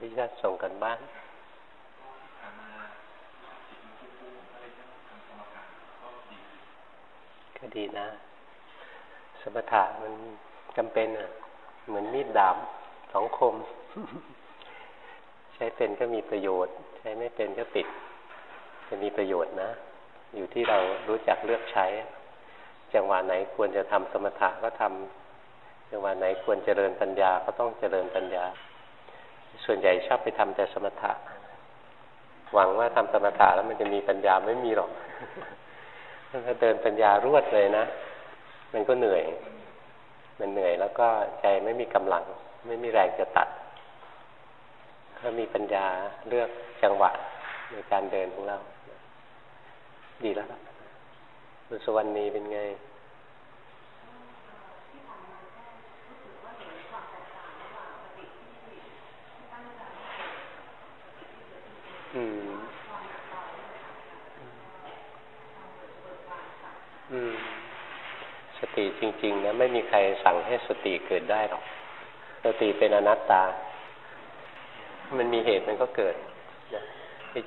พิชาส่งกันบ้านก็ดีนะ สมถะมันจำเป็นอะ เหมือนมีดดาบสองคม ใช้เป็นก็มีประโยชน์ ใช้ไม่เป็นก็ติด จะมีประโยชน์นะ อยู่ที่เรารู้จักเลือกใช้ จังหวะไหนควรจะทำสมถะก็ทำจังหวะไหนควรเจริญปัญญาก็ต้องเจริญปัญญา ส่วนใหญ่ชอบไปทำแต่สมถะ หวังว่าทำสมถะแล้วมันจะมีปัญญาไม่มีหรอกถ้าเดินปัญญารวดเลยนะ มันก็เหนื่อย มันเหนื่อยแล้วก็ใจไม่มีกำลัง ไม่มีแรงจะตัด ถ้ามีปัญญาเลือกจังหวะในการเดินของเรา ดีแล้วครับคุณสวรรณีเป็นไง อืมอืมสติ จริงๆนะไม่มีใครสั่งให้สติเกิดได้หรอก สติเป็นอนัตตา มันมีเหตุมันก็เกิดนะ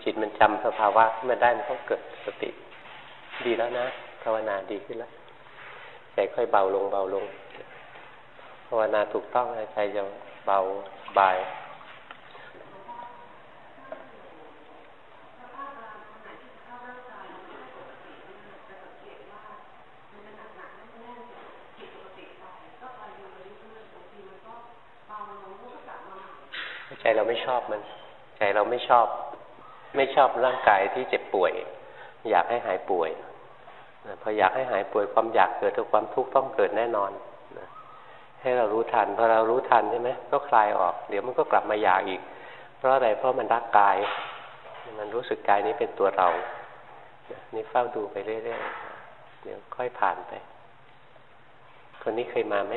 จิตมันจำสภาวะขึ้นมาได้มันก็เกิดสติ ดีแล้วนะภาวนาดีขึ้นแล้วใจค่อยเบาลงเบาลงภาวนาถูกต้องใจจะเบาบาย ใจเราไม่ชอบมัน ใจเราไม่ชอบ ไม่ชอบร่างกายที่เจ็บป่วย อยากให้หายป่วยพออยากให้หายป่วยความอยากเกิดทุกความทุกข์ต้องเกิดแน่นอนให้เรารู้ทันพอเรารู้ทันใช่ไหมก็คลายออก เดี๋ยวมันก็กลับมาอยากอีก เพราะอะไรเพราะมันรักกาย มันรู้สึกกายนี้เป็นตัวเรานี่เฝ้าดูไปเรื่อยๆเดี๋ยวค่อยผ่านไป คนนี้เคยมาไหม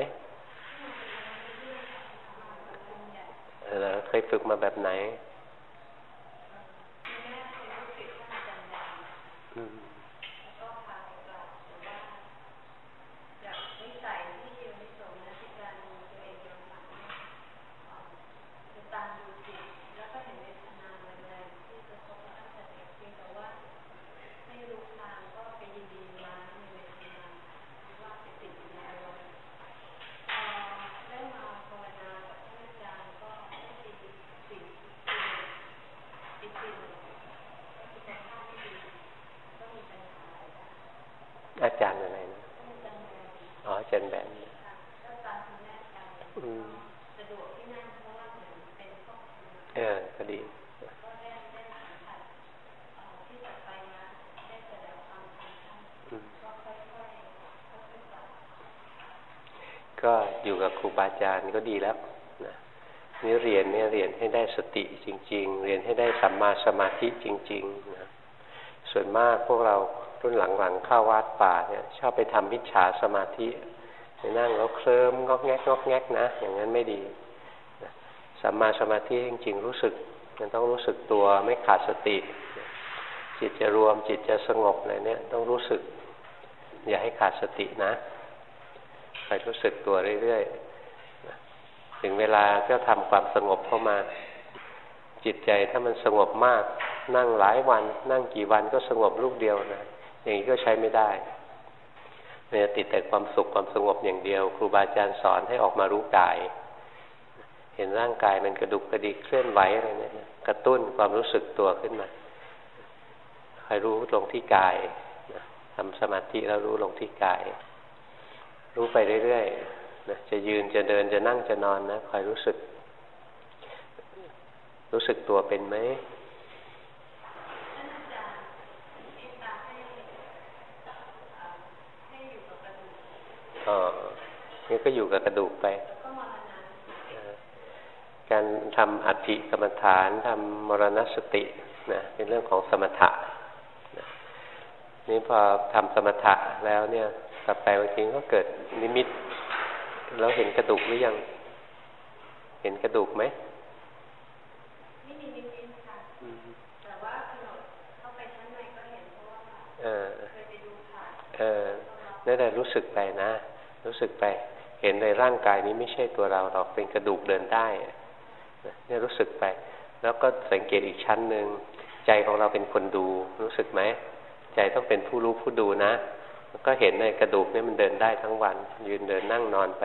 เอเคยฝึกมาแบบไหนบาอาจารย์ก็ดีแล้วนะนี่เรียนเนี่ยเรียนให้ได้สติจริง ๆ เรียน ให้ได้สัมมาสมาธิจริงๆนะส่วนมากพวกเรารุ่นหลังๆเข้าวัดป่าเนี่ยชอบไปทำวิชาสมาธิไปนั่งแล้วเคลิ้มงอกแงกงอกแงกนะ อย่างนั้นไม่ดีสัมมาสมาธิจริง ๆ รู้สึก มันต้องรู้สึกตัวไม่ขาดสติ จิตจะรวมจิตจะสงบอะไรเนี่ยต้องรู้สึก อย่าให้ขาดสตินะคอยรู้สึกตัวเรื่อยๆถึงเวลาก็ทำความสงบเข้ามา จิตใจถ้ามันสงบมาก นั่งหลายวัน นั่งกี่วันก็สงบรูปเดียวนะอย่างนี้ก็ใช้ไม่ได้เนี่ยติดแต่ความสุขความสงบอย่างเดียว ครูบาอาจารย์สอนให้ออกมารู้กาย เห็นร่างกายมันกระดุกกระดิกเคลื่อนไหวอะไรเนี่ยกระตุ้นความรู้สึกตัวขึ้นมาคอยรู้ลงที่กายทำสมาธิแล้วรู้ลงที่กาย รู้ไปเรื่อยๆนะจะยืนจะเดินจะนั่งจะนอนนะคอยรู้สึก รู้สึกตัวเป็นไหมอ๋อนี่ก็อยู่กับกระดูกไป การทำอัติกรรมฐานทำมรณสตินะเป็นเรื่องของสมถะนะนี่พอทำสมถะแล้วเนี่ยต่อไปบางทีก็เกิดนิมิตเราเห็นกระดูกหรือยัง เห็นกระดูกไหมมีนิมิตค่ะแต่ว่าเข้าไปชั้นในก็เห็นเพราะว่าเคยไปดูค่ะเออ นั่นแหละรู้สึกไปนะ รู้สึกไป เห็นในร่างกายนี้ไม่ใช่ตัวเราหรอกเป็นกระดูกเดินได้เนี่ยรู้สึกไป แล้วก็สังเกตอีกชั้นหนึ่งใจของเราเป็นคนดูรู้สึกไหมใจต้องเป็นผู้รู้ผู้ดูนะก็เห็นในกระดูกนี่มันเดินได้ทั้งวัน ยืนเดินนั่งนอนไป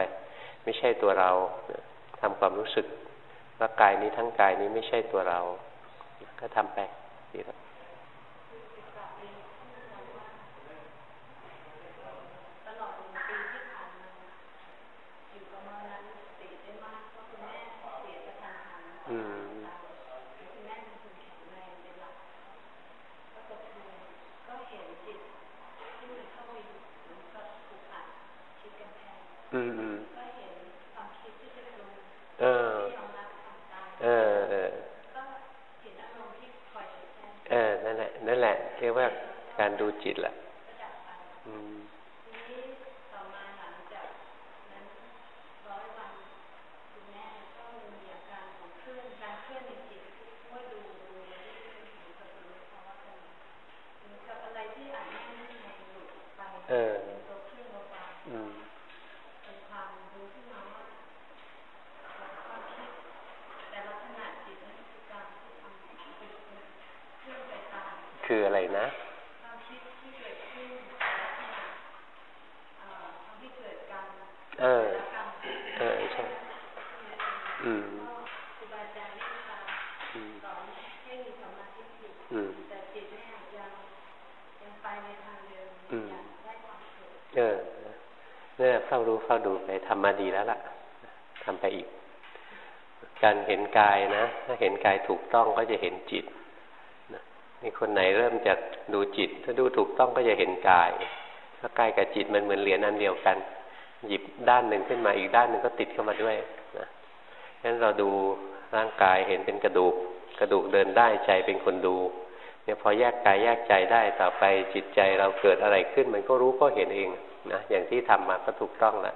ไม่ใช่ตัวเราทำความรู้สึกว่ากายนี้ทั้งกายนี้ไม่ใช่ตัวเรา ก็ทำไปดีแล้ว มาดีแล้วล่ะทำไปอีก การเห็นกายนะ ถ้าเห็นกายถูกต้องก็จะเห็นจิตนี่คนไหนเริ่มจากดูจิต ถ้าดูถูกต้องก็จะเห็นกายถ้ากายกับจิตมันเหมือนเหรียญอันเดียวกัน หยิบด้านหนึ่งขึ้นมาอีกด้านหนึ่งก็ติดเข้ามาด้วยนะงั้นเราดูร่างกายเห็นเป็นกระดูก กระดูกเดินได้ใจเป็นคนดูเนี่ยพอแยกกายแยกใจได้ต่อไปจิตใจเราเกิดอะไรขึ้น มันก็รู้ก็เห็นเองนะอย่างที่ทำมาก็ถูกต้องแล้ว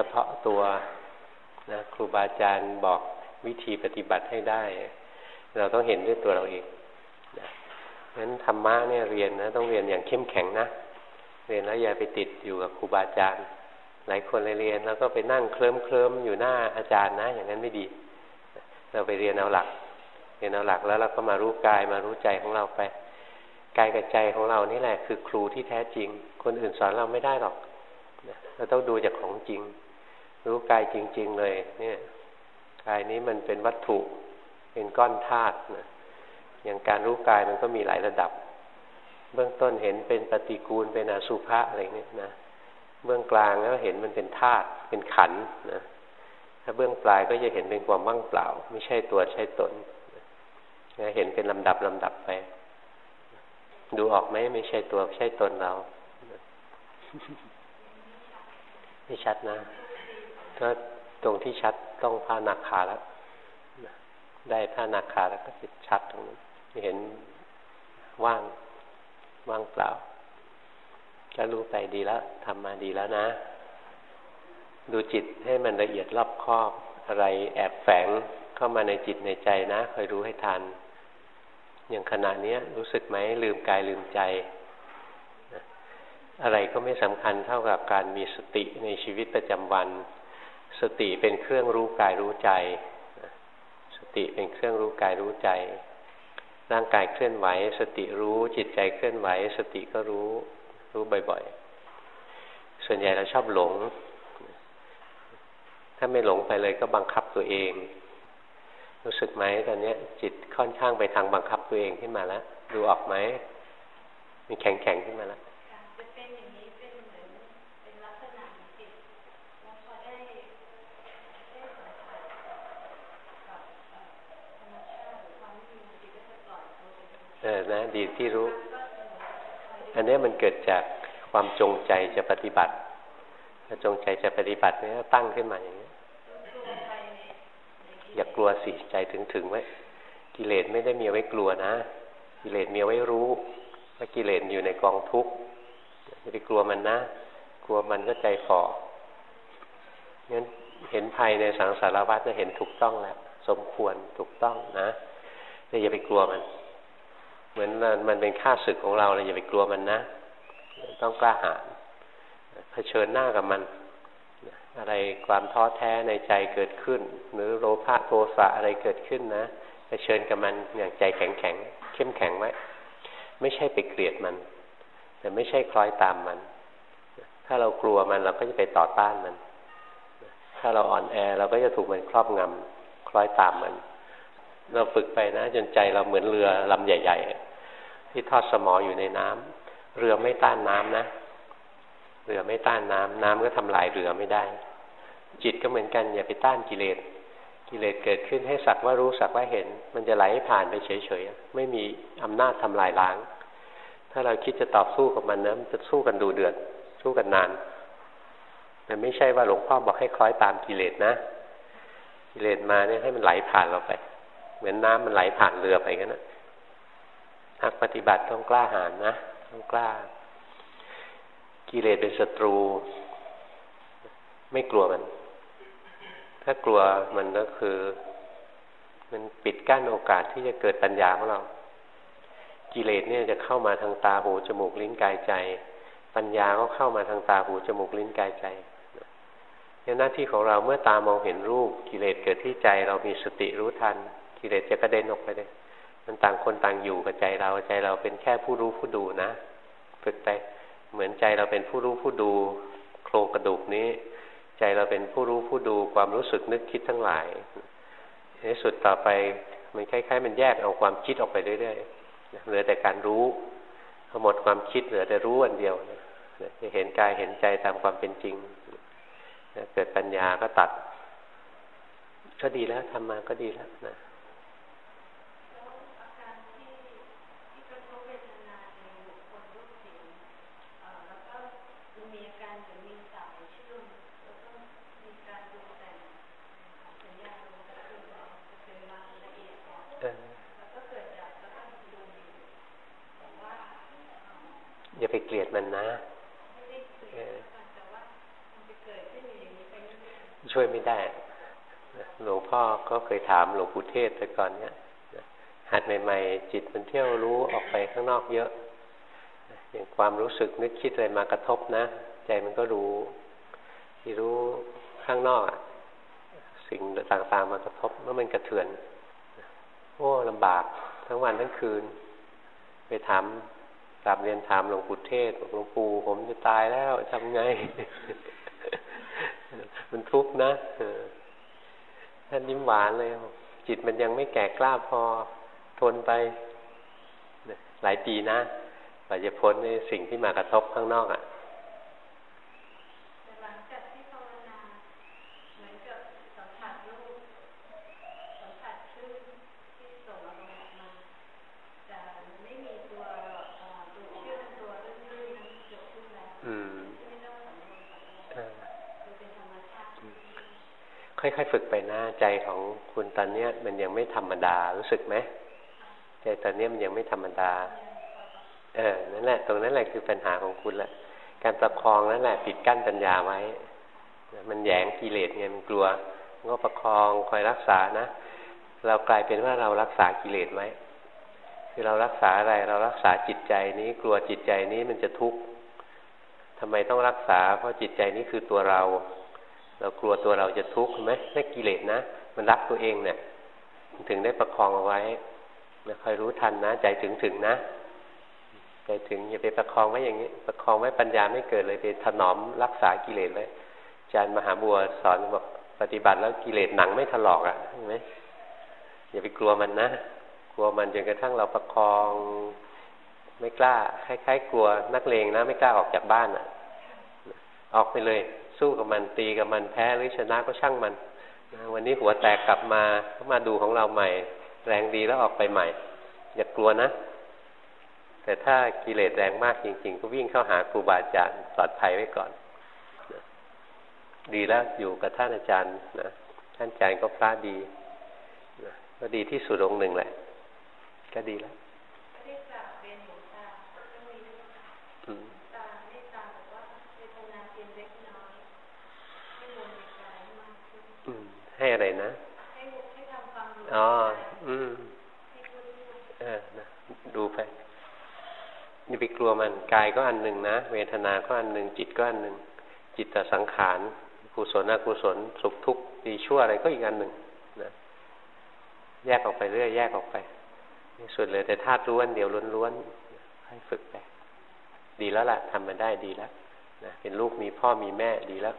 ฉพาะตัวนะครูบาอาจารย์บอกวิธีปฏิบัติให้ได้ เราต้องเห็นด้วยตัวเราเองนะงั้นธรรมะเนี่ยเรียนนะต้องเรียนอย่างเข้มแข็งนะ เรียนแล้วอย่าไปติดอยู่กับครูบาอาจารย์ หลายคนเรียนแล้วก็ไปนั่งเคลิ้มเคลิ้มอยู่หน้าอาจารย์นะ อย่างนั้นไม่ดี เราไปเรียนเอาหลัก เรียนเอาหลักแล้วเราก็มารู้กายมารู้ใจของเราไปกายกับใจของเรานี่แหละคือครูที่แท้จริง คนอื่นสอนเราไม่ได้หรอก เราต้องดูจากของจริง รู้กายจริง ๆ เลย เนี่ยกายนี้มันเป็นวัตถุ เป็นก้อนธาตุนะอย่างการรู้กายมันก็มีหลายระดับ เบื้องต้นเห็นเป็นปฏิกูลเป็นอสุภะอะไรเนี้ยนะเบื้องกลางก็เห็นมันเป็นธาตุเป็นขันนะถ้าเบื้องปลายก็จะเห็นเป็นความว่างเปล่า ไม่ใช่ตัวใช่ตนเห็นเป็นลำดับลำดับไป ดูออกไหมไม่ใช่ตัวใช่ตนเรา ไม่ชัดนะ ถ้าตรงที่ชัดต้องพานักขาแล้วได้ผ้านักขาแล้วก็จะชัดตรงนั้นเห็นว่างว่างเปล่าก็รู้ไปดีแล้วทำมาดีแล้วนะ ดูจิตให้มันละเอียดรอบคอบ อะไรแอบแฝงเข้ามาในจิตในใจนะคอยรู้ให้ทัน อย่างขณะนี้รู้สึกไหมลืมกายลืมใจ อะไรก็ไม่สำคัญเท่ากับการมีสติในชีวิตประจำวัน สติเป็นเครื่องรู้กายรู้ใจ สติเป็นเครื่องรู้กายรู้ใจ ร่างกายเคลื่อนไหว สติรู้จิตใจเคลื่อนไหว สติก็รู้รู้บ่อยๆ ส่วนใหญ่เราชอบหลง ถ้าไม่หลงไปเลยก็บังคับตัวเอง รู้สึกไหมตอนนี้จิตค่อนข้างไปทางบังคับตัวเองขึ้นมาแล้ว ดูออกไหมมีแข็งแข็งขึ้นมาแล้วเออนะดีที่รู้ อันนี้มันเกิดจากความจงใจจะปฏิบัติถ้าจงใจจะปฏิบัติเนี่ยตั้งขึ้นมาอย่างนี้อย่ากกลัวสิใจถึงถึงไว้กิเลสไม่ได้มีไว้กลัวนะ กิเลสมีไว้รู้ว่ากิเลสอยู่ในกองทุกข์อย่าไปกลัวมันนะ กลัวมันก็ใจฝ่องั้นเห็นภัยในสังสารวัฏจะเห็นถูกต้องแล้ว สมควรถูกต้องนะอย่าไปกลัวมัน เหมือนมันเป็นค่าศึกของเราเราอย่าไปกลัวมันนะ ต้องกล้าหาญเผชิญหน้ากับมัน อะไรความท้อแท้ในใจเกิดขึ้น หรือโลภะโทสะอะไรเกิดขึ้นนะเผชิญกับมันอย่างใจแข็งแข็งเข้มแข็งไว้ ไม่ใช่ไปเกลียดมัน แต่ไม่ใช่คล้อยตามมัน ถ้าเรากลัวมันเราก็จะไปต่อต้านมัน ถ้าเราอ่อนแอเราก็จะถูกมันครอบงำคล้อยตามมัน เราฝึกไปนะ จนใจเราเหมือนเรือลำใหญ่ ๆ ที่ทอดสมออยู่ในน้ำเรือไม่ต้านน้ำนะ เรือไม่ต้านน้ำน้ำก็ทำลายเรือไม่ได้ จิตก็เหมือนกันอย่าไปต้านกิเลสกิเลสเกิดขึ้นให้สักว่ารู้สักว่าเห็น มันจะไหลผ่านไปเฉยๆไม่มีอำนาจทำลายล้าง ถ้าเราคิดจะตอบสู้กับมันนะมันจะสู้กันดูเดือดสู้กันนานมันไม่ใช่ว่าหลวงพ่อบอกให้คล้อยตามกิเลสนะกิเลสมาเนี่ยให้มันไหลผ่านเราไป เหมือนน้ำมันไหลผ่านเรือไปกันนะนักปฏิบัติต้องกล้าหาญนะต้องกล้า กิเลสเป็นศัตรู ไม่กลัวมัน ถ้ากลัวมันก็คือ มันปิดกั้นโอกาสที่จะเกิดปัญญาของเรา กิเลสเนี่ยจะเข้ามาทางตาหูจมูกลิ้นกายใจ ปัญญาก็เข้ามาทางตาหูจมูกลิ้นกายใจเนี่ยหน้าที่ของเราเมื่อตามองเห็นรูป กิเลสเกิดที่ใจเรามีสติรู้ทัน กิเลสจะกระเด็นออกไปเลยมันต่างคนต่างอยู่กับใจเราใจเราเป็นแค่ผู้รู้ผู้ดูนะฝึกไปเหมือนใจเราเป็นผู้รู้ผู้ดู โครงกระดูกนี้ ใจเราเป็นผู้รู้ผู้ดูความรู้สึกนึกคิดทั้งหลายในสุดต่อไปมันคล้ายๆ มันแยกเอาความคิดออกไปเรื่อยๆเหลือแต่การรู้พอหมดความคิดเหลือแต่รู้อันเดียวจะเห็นกายเห็นใจตามความเป็นจริงเกิดปัญญาก็ตัด ก็ดีแล้วทำมาก็ดีแล้วนะอย่าไปเกลียดมันนะ ช่วย ไม่ได้หลวงพ่อก็เคยถามหลวงปู่เทศแต่ก่อนเนี้ยหัดใหม่ ๆ จิตมันเที่ยวรู้ออกไปข้างนอกเยอะ อย่างความรู้สึกนึกคิดอะไรมากระทบนะ ใจมันก็รู้ ที่รู้ข้างนอกสิ่งต่างๆมากระทบแล้วมันกระเทือน โอ้ลำบากทั้งวันทั้งคืน ไปถามกลับเรียนถามหลวงปู่เทศหลวงปู่ผมจะตายแล้วทำไง มันทุกข์นะท่านยิ้มหวานเลย จิตมันยังไม่แก่กล้าพอทนไปหลายปีนะกว่าจะพ้นในสิ่งที่มากระทบข้างนอกอะ่ะค่อยๆฝึกไปหน้าใจของคุณต อนนี้มันยังไม่ธรรมดารู้สึกไหมใจตอนนี้มันยังไม่ธรรมดา เออ นั่นแหละ ตรงนั้นแหละคือปัญหาของคุณแหละ การประคองนั่นแหละปิดกั้นปัญญาไว้ มันแยงกิเลสไงมันกลัว ก็ประคองคอยรักษานะ เรากลายเป็นว่าเรารักษากิเลสไว้ คือเรารักษาอะไร เรารักษาจิตใจนี้ กลัวจิตใจนี้มันจะทุกข์ทำไมต้องรักษา เพราะจิตใจนี้คือตัวเรา เรากลัวตัวเราจะทุกข์ไหมนั่นกิเลสนะ มันรักตัวเองเนี่ยถึงได้ประคองเอาไว้ไม่ค่อยรู้ทันนะ ใจถึงถึงนะใจถึงอย่าไปประคองไว้อย่างนี้ ประคองไว้ปัญญาไม่เกิดเลยไปถนอมรักษากิเลสเลยอาจารย์มหาบัวสอนบอกปฏิบัติแล้วกิเลสหนังไม่ถลอกอะเห็นไหมอย่าไปกลัวมันนะ กลัวมันจนกระทั่งเราประคองไม่กล้าคล้ายๆกลัวนักเลงนะ ไม่กล้าออกจากบ้านอะ ออกไปเลย สู้กับมันตีกับมันแพ้หรือชนะก็ช่างมัน วันนี้หัวแตกกลับมาก็มาดูของเราใหม่ แรงดีแล้วออกไปใหม่ อย่ากกลัวนะ แต่ถ้ากิเลสแรงมากจริง ๆ ก็วิ่งเข้าหาครูบาอาจารย์ปลอดภัยไว้ก่อน ดีแล้วอยู่กับท่านอาจารย์นะท่านอาจารย์ก็พระดีก็ดีที่สุดองค์หนึ่งแหละ ก็ดีแล้ว ให้อะไรนะอ๋อ อืมเออนะดูไปนี่ไปกลัวมันกายก็อันหนึ่งนะ เวทนาก็อันหนึ่งจิตก็อันหนึ่งจิตตสังขารกุศลอกุศลสุขทุกข์ดีชั่วอะไรก็อีกอันหนึ่งนะแยกออกไปเรื่อยแยกออกไปนี่สุดเลยแต่ธาตุรู้อันเดียวล้วนๆให้ฝึกไปดีแล้วล่ะทำมาได้ดีแล้วนะเป็นลูกมีพ่อมีแม่ดีแล้ว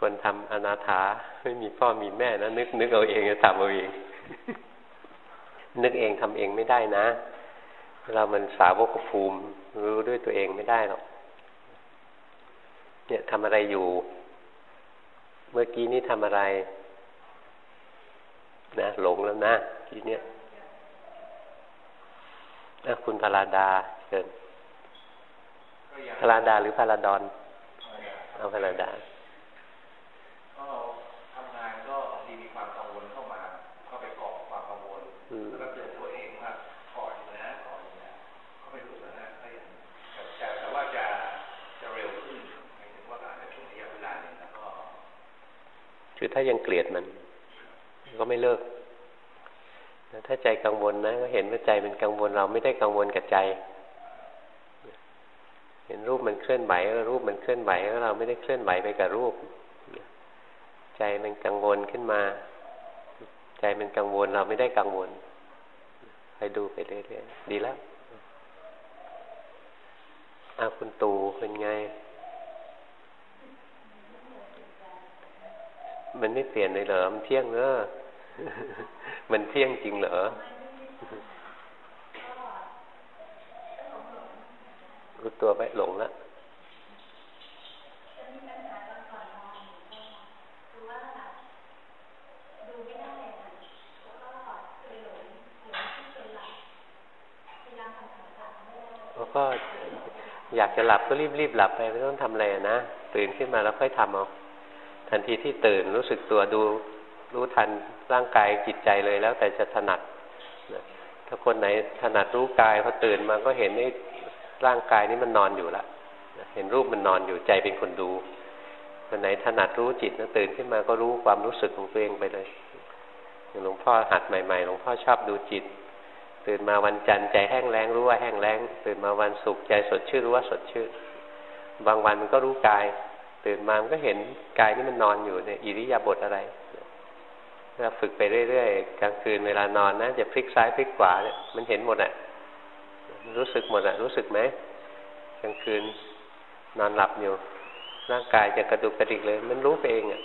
คนทำอนาถาไม่มีพ่อมีแม่นะนึกนึกเอาเองจะทำเอาเอง นึกเองทำเองไม่ได้นะ เรามันสาวกภูมิ รู้ด้วยตัวเองไม่ได้หรอกเนี่ยทำอะไรอยู่ เมื่อกี้นี้ทำอะไร นะหลงแล้วนะทีเนี้ยนะคุณพาราดาเชิญพาราดาหรือพาราดอน เอาพาราดา คือถ้ายังเกลียดมัน ก็ไม่เลิก ถ้าใจกังวลนะ ก็เห็นว่าใจเป็นกังวลเราไม่ได้กังวลกับใจ เห็นรูปมันเคลื่อนไหวรูปมันเคลื่อนไหวแล้วเราไม่ได้เคลื่อนไหวไปกับรูป ใจมันกังวลขึ้นมา ใจมันกังวลเราไม่ได้กังวลไปดูไปเรื่อยๆดีแล้วอาคุณตูเป็นไง มันไม่เปลี่ยนเลยเหรอมันเที่ยงเนอะมันเที่ยงจริงเหรอรู้ตัวไปหลงแล้วก็อยากจะหลับก็รีบๆหลับไปไม่ต้องทำอะไรนะตื่นขึ้นมาแล้วค่อยทำเอา ทันทีที่ตื่นรู้สึกตัวดูรู้ทันร่างกายจิตใจเลยแล้วแต่จะถนัดถ้าคนไหนถนัดรู้กายพอตื่นมาก็เห็นไอ้ร่างกายนี้มันนอนอยู่ละเห็นรูปมันนอนอยู่ใจเป็นคนดูคนไหนถนัดรู้จิตนะตื่นขึ้นมาก็รู้ความรู้สึกของตัวเองไปเลยอย่างหลวงพ่อหัดใหม่ๆหลวงพ่อชอบดูจิต ตื่นมาวันจันทร์ใจแห้งแล้งรู้ว่าแห้งแล้ง ตื่นมาวันศุกร์ใจสดชื่นรู้ว่าสดชื่นบางวันมันก็รู้กาย ตื่นมามันก็เห็นกายนี่มันนอนอยู่ในอิริยาบถอะไรเราฝึกไปเรื่อยๆกลางคืนเวลานอนนะจะพลิกซ้ายพลิกขวาเนี่ยมันเห็นหมดอะรู้สึกหมดอะ รู้สึกไหมกลางคืนนอนหลับอยู่ร่างกายจะกระดุกกระดิกเลย มันรู้ไปเองอะ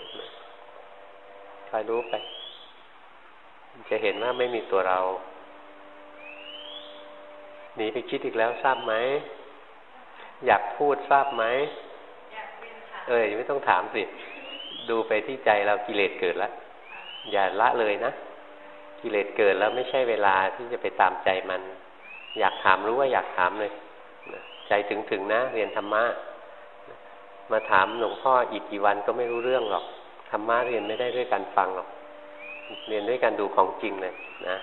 คอยรู้ไป จะเห็นว่าไม่มีตัวเราหนีไปคิดอีกแล้วทราบไหมอยากพูดทราบไหม เออไม่ต้องถามสิ ดูไปที่ใจเรากิเลสเกิดแล้ว อย่าละเลยนะ กิเลสเกิดแล้วไม่ใช่เวลาที่จะไปตามใจมัน อยากถามรู้ว่าอยากถามเลยใจถึงถึงนะ เรียนธรรมะมาถามหลวงพ่ออีกกี่วันก็ไม่รู้เรื่องหรอกธรรมะเรียนไม่ได้ด้วยการฟังหรอก เรียนด้วยการดูของจริงเลยนะ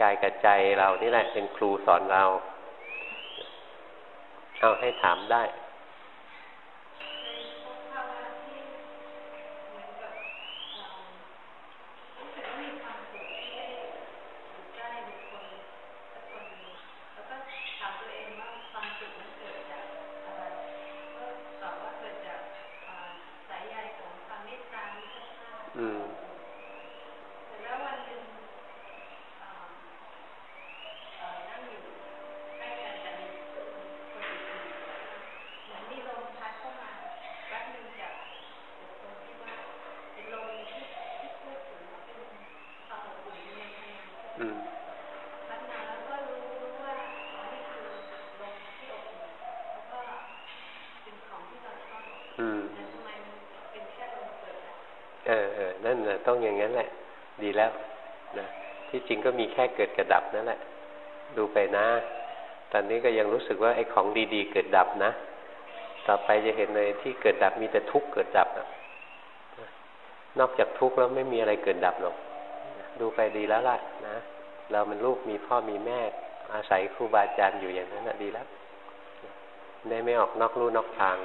กายกับใจเรานี่แหละเป็นครูสอนเราเอาให้ถามได้ ต้องอย่างนั้นแหละ ดีแล้วนะที่จริงก็มีแค่เกิดกระดับนั่นแหละ ดูไปนะ ตอนนี้ก็ยังรู้สึกว่าไอ้ของดีๆ เกิดดับนะ ต่อไปจะเห็นเลยที่เกิดดับมีแต่ทุกข์เกิดดับนอกจากทุกข์แล้วไม่มีอะไรเกิดดับหรอก ดูไปดีแล้วล่ะนะ เรามันลูกมีพ่อมีแม่ อาศัยครูบาอาจารย์อยู่อย่างนั้นนะดีแล้ว ได้ไม่ออกนอกลู่นอกทาง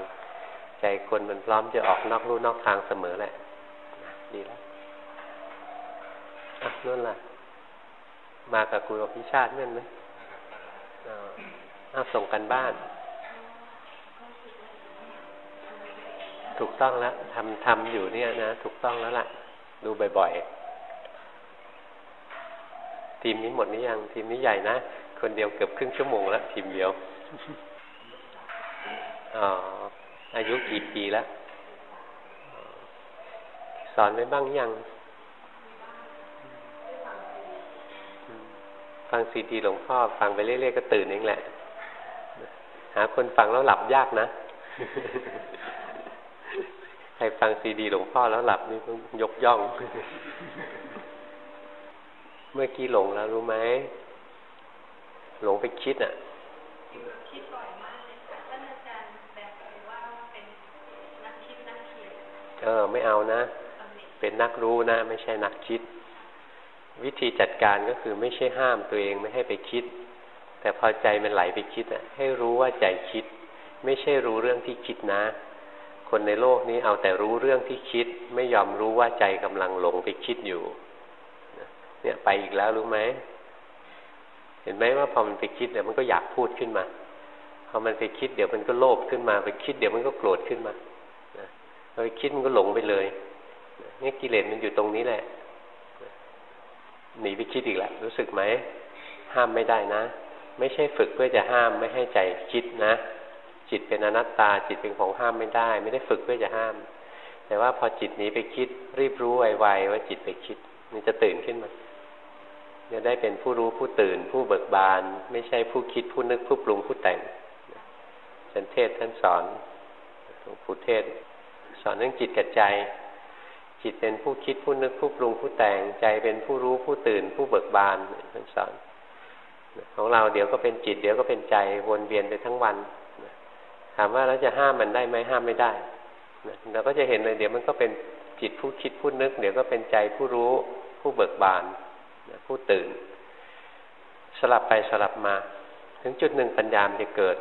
ใจคนมันพร้อมจะออกนอกลู่นอกทางเสมอแหละ ดีแล้ว นั่นแหละมากับคุณอภิชาตินั่นไหมอ้าส่งกันบ้าน ถูกต้องแล้วทำทำอยู่เนี่ยนะ ถูกต้องแล้วล่ะ ดูบ่อยๆ ทีมนี้หมดนี้ยัง ทีมนี้ใหญ่นะ คนเดียวเกือบครึ่งชั่วโมงแล้ว ทีมเดียวอ๋ออายุกี่ปีแล้ว สอนไว้บ้างยัง ฟังซีดีหลวงพ่อฟังไปเรื่อยๆก็ตื่นเองแหละ หาคนฟังแล้วหลับยากนะใครฟังซีดีหลวงพ่อแล้วหลับนี่ต้องยกย่อง เมื่อกี้หลงแล้วรู้ไหมหลงไปคิดอะคิดบ่อยมากเลยค่ะท่านอาจารย์แบบว่าเป็นนักคิดนักเขียนเออไม่เอานะ เป็นนักรู้นะ ไม่ใช่นักคิด วิธีจัดการก็คือไม่ใช่ห้ามตัวเองไม่ให้ไปคิด แต่พอใจมันไหลไปคิดอะ ให้รู้ว่าใจคิด ไม่ใช่รู้เรื่องที่คิดนะ คนในโลกนี้เอาแต่รู้เรื่องที่คิด ไม่ยอมรู้ว่าใจกำลังหลงไปคิดอยู่ เนี่ยไปอีกแล้วรู้ไหมเห็นไหมว่าพอมันไปคิดเดี๋ยวมันก็อยากพูดขึ้นมาพอมันไปคิดเดี๋ยวมันก็โลภขึ้นมาไปคิดเดี๋ยวมันก็โกรธขึ้นมาพอไปคิดมันก็หลงไปเลยนี่กิเลสมันอยู่ตรงนี้แหละ หนีไปคิดอีกแล้วรู้สึกไหมห้ามไม่ได้นะ ไม่ใช่ฝึกเพื่อจะห้ามไม่ให้ใจคิดนะ จิตเป็นอนัตตาจิตเป็นของห้ามไม่ได้ ไม่ได้ฝึกเพื่อจะห้าม แต่ว่าพอจิตหนีไปคิด รีบรู้ไวๆว่าจิตไปคิด มันจะตื่นขึ้นมาจะได้เป็นผู้รู้ผู้ตื่น ผู้เบิกบาน ไม่ใช่ผู้คิดผู้นึกผู้ปรุงผู้แต่งฉันเทศท่านสอนหลวงปู่เทศ สอนเรื่องจิตกับใจ จิตเป็นผู้คิดผู้นึกผู้ปรุงผู้แต่งใจเป็นผู้รู้ผู้ตื่นผู้เบิกบานท่านสอนของเราเดี๋ยวก็เป็นจิต เดี๋ยวก็เป็นใจวนเวียนไปทั้งวันถามว่าเราจะห้ามมันได้ไหมห้ามไม่ได้เราก็จะเห็นเลย เดี๋ยวมันก็เป็นจิตผู้คิดผู้นึก เดี๋ยวก็เป็นใจผู้รู้ผู้เบิกบานผู้ตื่น สลับไปสลับมา ถึงจุดหนึ่งปัญญามจะเกิด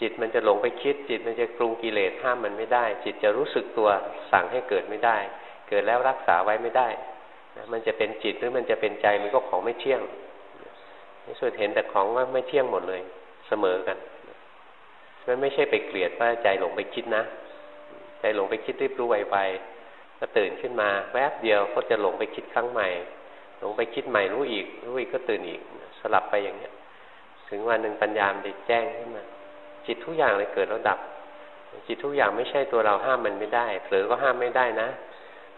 จิตมันจะหลงไปคิด จิตมันจะปรุงกิเลสห้ามมันไม่ได้ จิตจะรู้สึกตัวสั่งให้เกิดไม่ได้ เกิดแล้วรักษาไว้ไม่ได้นะมันจะเป็นจิตหรือมันจะเป็นใจมันก็ของไม่เที่ยงในสุดเห็นแต่ของว่าไม่เที่ยงหมดเลย เสมอกันมันไม่ใช่ไปเกลียดว่าใจหลงไปคิดนะ ใจหลงไปคิดรีบรู้ไวๆก็ตื่นขึ้นมาแวบเดียวก็จะหลงไปคิดครั้งใหม่ หลงไปคิดใหม่รู้อีก รู้อีกก็ตื่นอีก สลับไปอย่างเนี้ย ถึงวันหนึ่งปัญญามจะแจ้งขึ้นมา จิตทุกอย่างเลยเกิดแล้วดับ จิตทุกอย่างไม่ใช่ตัวเราห้ามมันไม่ได้เผลอก็ห้ามไม่ได้นะ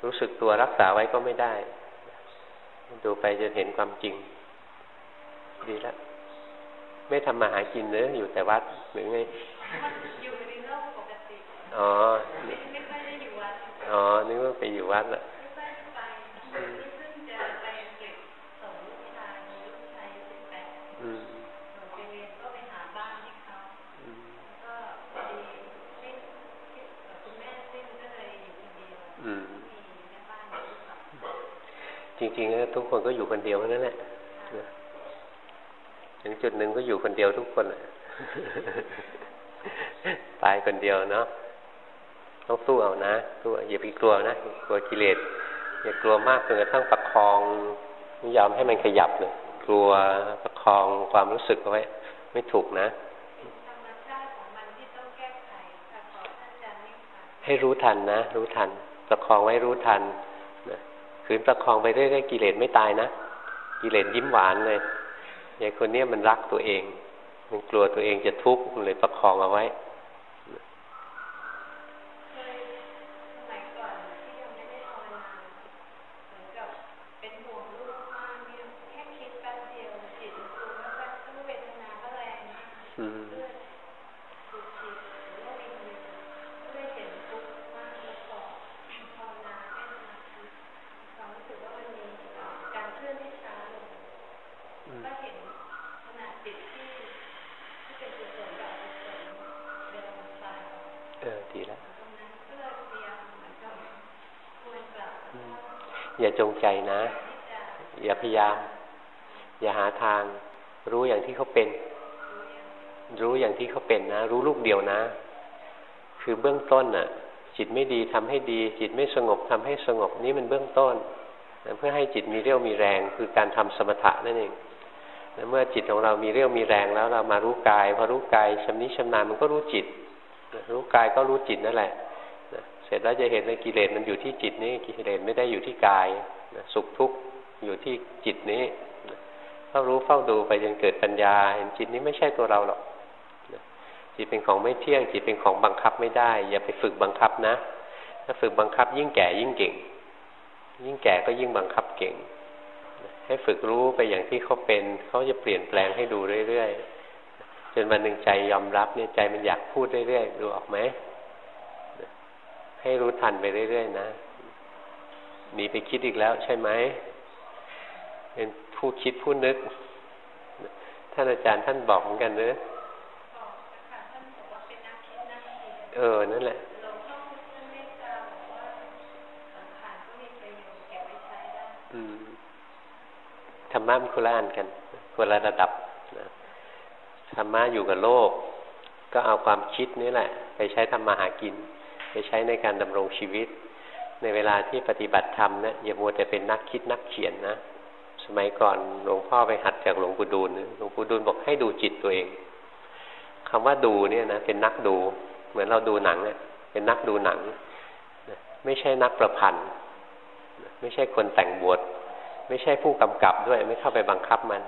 รู้สึกตัวรักษาไว้ก็ไม่ได้ ดูไปจะเห็นความจริง ดีแล้วไม่ทำมาหากินเนื้ออยู่แต่วัดหรือไงอยู่ในโลกปกติอ๋อไม่ค่อยได้อยู่วัดอ๋อนึกว่าไปอยู่วัดละ จริงๆทุกคนก็อยู่คนเดียวนั่นแหละถึงจุดหนึ่งก็อยู่คนเดียวทุกคนตายคนเดียวเนาะต้องสู้เอานะสู้อย่าไปกลัวนะกลัวกิเลสอย่ากลัวมากจนกระทั่งประคองไม่ยอมให้มันขยับเลยกลัวประคองความรู้สึกเอาไว้ ไม่ถูกนะ ให้รู้ทันนะ รู้ทัน ประคองไว้รู้ทันนะขืนประคองไปเรื่อยๆกิเลสไม่ตายนะกิเลสยิ้มหวานเลยอย่างคนนี้มันรักตัวเอง มันกลัวตัวเองจะทุกข์มันเลยประคองเอาไว้อย่า จงใจนะ อย่าพยายาม อย่าหาทาง รู้อย่างที่เขาเป็น รู้อย่างที่เขาเป็นนะ รู้ลูกเดียวนะ คือเบื้องต้นน่ะ จิตไม่ดีทำให้ดี จิตไม่สงบทำให้สงบนี่มันเบื้องต้นเพื่อให้จิตมีเรี่ยวมีแรง คือการทำสมถะนั่นเองเมื่อจิตของเรามีเรี่ยวมีแรงแล้วเรามารู้กายพอรู้กายชำนิชำนาญมันก็รู้จิต รู้กายก็รู้จิตนั่นแหละ เสร็จแล้วจะเห็นในกิเลสมันอยู่ที่จิตนี้กิเลสไม่ได้อยู่ที่กายสุขทุกข์อยู่ที่จิตนี้เฝ้ารู้เฝ้าดูไปจนเกิดปัญญา เห็นจิตนี้ไม่ใช่ตัวเราหรอกจิตเป็นของไม่เที่ยงจิตเป็นของบังคับไม่ได้ อย่าไปฝึกบังคับนะ ถ้าฝึกบังคับยิ่งแก่ยิ่งเก่ง ยิ่งแก่ก็ยิ่งบังคับเก่ง ให้ฝึกรู้ไปอย่างที่เขาเป็นเขาจะเปลี่ยนแปลงให้ดูเรื่อยๆจนวันหนึ่งใจยอมรับเนี่ยใจมันอยากพูดเรื่อยๆดูออกไหม ให้รู้ทันไปเรื่อยๆนะหนีไปคิดอีกแล้วใช่ไหม เป็นผู้คิดผู้นึก ท่านอาจารย์ท่านบอกเหมือนกันเนอะเออ นั่นแหละธรรมะมันคนละอันกันคนละระดับธรรมะอยู่กับโลก ก็เอาความคิดนี่แหละ ไปใช้ทำมาหากิน ไปใช้ในการดำรงชีวิต ในเวลาที่ปฏิบัติธรรมนะอย่ามัวแต่เป็นนักคิดนักเขียนนะ สมัยก่อนหลวงพ่อไปหัดจากหลวงปู่ดูลหลวงปู่ดูลบอกให้ดูจิตตัวเองคำว่าดูเนี่ยนะเป็นนักดู เหมือนเราดูหนังเนะเป็นนักดูหนังไม่ใช่นักประพันธ์ไม่ใช่คนแต่งบท ไม่ใช่ผู้กำกับด้วย ไม่เข้าไปบังคับมัน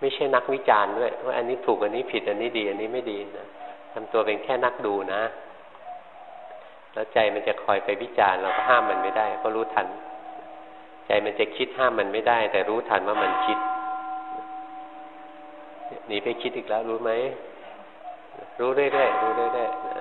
ไม่ใช่นักวิจารณ์ด้วยว่าอันนี้ถูกอันนี้ผิดอันนี้ดี อันนี้ไม่ดีนะทำตัวเป็นแค่นักดูนะ แล้วใจมันจะคอยไปวิจารณ์เราก็ห้ามมันไม่ได้ ก็รู้ทัน ใจมันจะคิดห้ามมันไม่ได้ แต่รู้ทันว่ามันคิดหนีไปคิดอีกแล้วรู้ไหมรู้เรื่อยๆรู้เรื่อยๆนะ